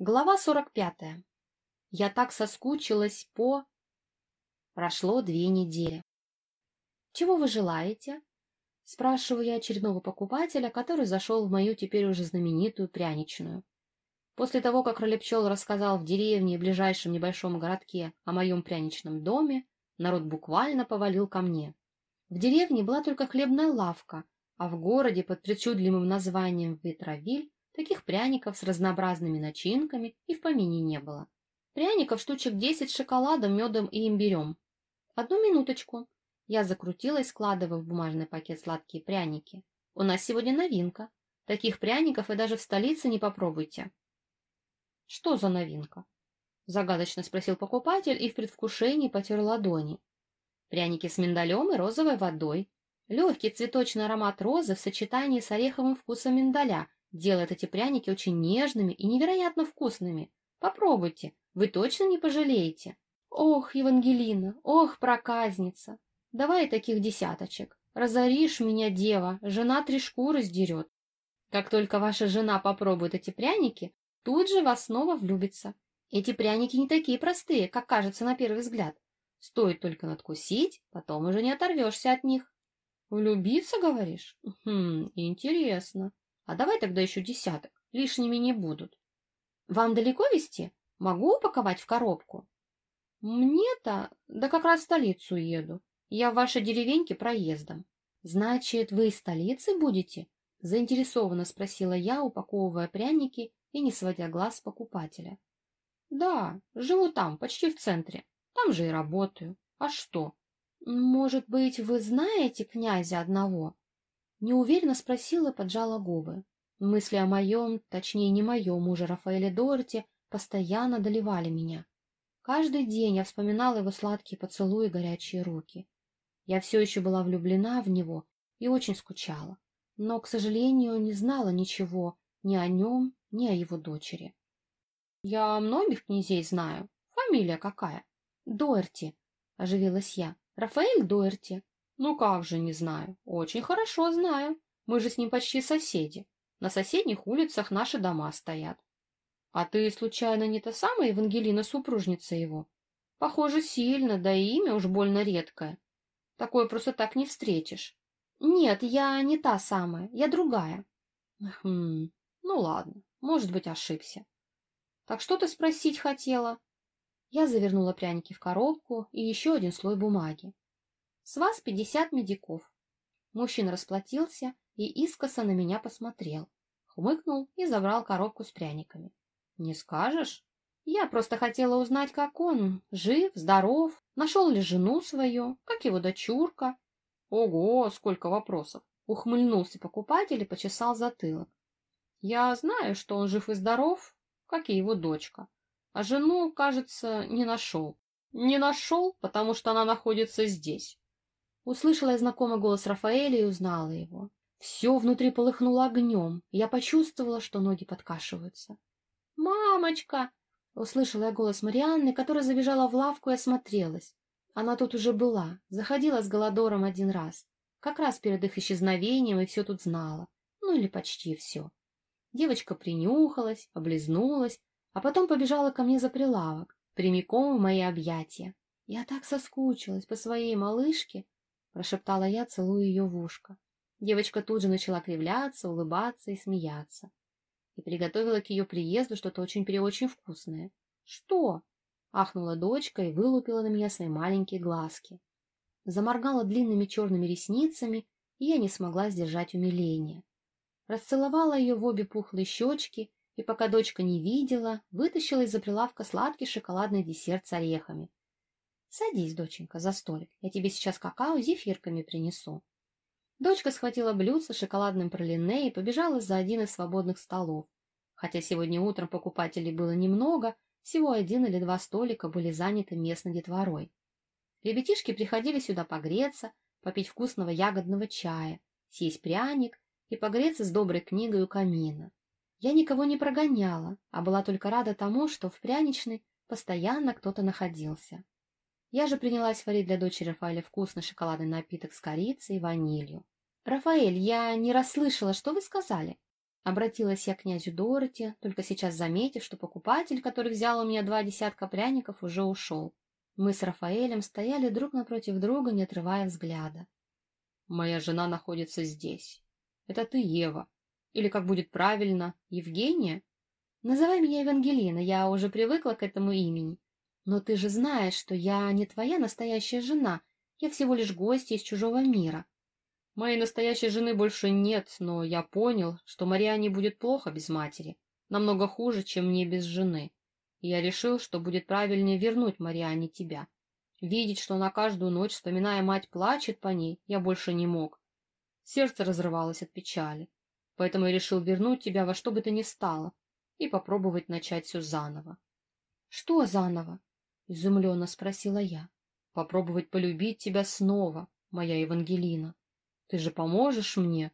Глава сорок пятая. Я так соскучилась по... Прошло две недели. «Чего вы желаете?» Спрашиваю я очередного покупателя, который зашел в мою теперь уже знаменитую пряничную. После того, как Ролепчел рассказал в деревне и ближайшем небольшом городке о моем пряничном доме, народ буквально повалил ко мне. В деревне была только хлебная лавка, а в городе под причудливым названием Ветровиль таких пряников с разнообразными начинками и в помине не было. Пряников штучек десять с шоколадом, медом и имбирем. Одну минуточку. Я закрутилась, складывая в бумажный пакет сладкие пряники. У нас сегодня новинка. Таких пряников и даже в столице не попробуйте. Что за новинка? Загадочно спросил покупатель и в предвкушении потер ладони. Пряники с миндалем и розовой водой. Легкий цветочный аромат розы в сочетании с ореховым вкусом миндаля делает эти пряники очень нежными и невероятно вкусными. Попробуйте, вы точно не пожалеете. Ох, Евангелина, ох, проказница, давай таких десяточек. Разоришь меня, дева, жена три шкуры сдерет. Как только ваша жена попробует эти пряники, тут же вас снова влюбится. Эти пряники не такие простые, как кажется на первый взгляд. Стоит только надкусить, потом уже не оторвешься от них. Влюбиться, говоришь? Хм, интересно. А давай тогда еще десяток, лишними не будут. Вам далеко везти? Могу упаковать в коробку? Мне-то, да как раз в столицу еду. Я в вашей деревеньке проездом. Значит, вы из столицы будете? Заинтересованно спросила я, упаковывая пряники и не сводя глаз с покупателя. Да, живу там, почти в центре. Там же и работаю. А что? Может быть, вы знаете князя одного? Неуверенно спросила, поджала губы. Мысли о моем, точнее не моем муже Рафаэле Дорте, постоянно доливали меня. Каждый день я вспоминала его сладкие поцелуи и горячие руки. Я все еще была влюблена в него и очень скучала, но, к сожалению, не знала ничего ни о нем, ни о его дочери. Я многих князей знаю. Фамилия какая? Дуэрти, оживилась я. Рафаэль Дуэрти. Ну как же не знаю. Очень хорошо знаю. Мы же с ним почти соседи. На соседних улицах наши дома стоят. А ты, случайно, не та самая Евангелина, супружница его? Похоже, сильно, да и имя уж больно редкое. Такое просто так не встретишь. Нет, я не та самая, я другая. Хм, ну ладно, может быть, ошибся. Так что ты спросить хотела? Я завернула пряники в коробку и еще один слой бумаги. С вас пятьдесят медиков. Мужчина расплатился и искоса на меня посмотрел, хмыкнул и забрал коробку с пряниками. Не скажешь? Я просто хотела узнать, как он, жив, здоров, нашел ли жену свою, как его дочурка. Ого, сколько вопросов! Ухмыльнулся покупатель и почесал затылок. Я знаю, что он жив и здоров, как и его дочка. А жену, кажется, не нашел. Не нашел, потому что она находится здесь. Услышала я знакомый голос Рафаэля и узнала его. Все внутри полыхнуло огнем, я почувствовала, что ноги подкашиваются. «Мамочка!» — услышала я голос Марианны, которая забежала в лавку и осмотрелась. Она тут уже была, заходила с Голодором один раз, как раз перед их исчезновением и все тут знала, ну или почти все. Девочка принюхалась, облизнулась, а потом побежала ко мне за прилавок, прямиком в мои объятия. «Я так соскучилась по своей малышке!» — прошептала я, целуя ее в ушко. Девочка тут же начала кривляться, улыбаться и смеяться и приготовила к ее приезду что-то очень-преочень вкусное. «Что?» — ахнула дочка и вылупила на меня свои маленькие глазки. Заморгала длинными черными ресницами, и я не смогла сдержать умиление. Расцеловала ее в обе пухлые щечки, и пока дочка не видела, вытащила из-за прилавка сладкий шоколадный десерт с орехами. «Садись, доченька, за столик, я тебе сейчас какао с зефирками принесу». Дочка схватила блюдце с шоколадным пролине и побежала за один из свободных столов. Хотя сегодня утром покупателей было немного, всего один или два столика были заняты местной детворой. Ребятишки приходили сюда погреться, попить вкусного ягодного чая, съесть пряник и погреться с доброй книгой у камина. Я никого не прогоняла, а была только рада тому, что в пряничной постоянно кто-то находился. Я же принялась варить для дочери Рафаэля вкусный шоколадный напиток с корицей и ванилью. «Рафаэль, я не расслышала, что вы сказали?» Обратилась я к князю Дороти, только сейчас заметив, что покупатель, который взял у меня два десятка пряников, уже ушел. Мы с Рафаэлем стояли друг напротив друга, не отрывая взгляда. «Моя жена находится здесь. Это ты, Ева. Или, как будет правильно, Евгения?» «Называй меня Евангелина, я уже привыкла к этому имени. Но ты же знаешь, что я не твоя настоящая жена, я всего лишь гостья из чужого мира. Моей настоящей жены больше нет, но я понял, что Мариане будет плохо без матери, намного хуже, чем мне без жены. И я решил, что будет правильнее вернуть Мариане тебя. Видеть, что она каждую ночь, вспоминая мать, плачет по ней, я больше не мог. Сердце разрывалось от печали. Поэтому я решил вернуть тебя во что бы то ни стало и попробовать начать все заново. — Что заново? — изумленно спросила я. — Попробовать полюбить тебя снова, моя Евангелина. Ты же поможешь мне?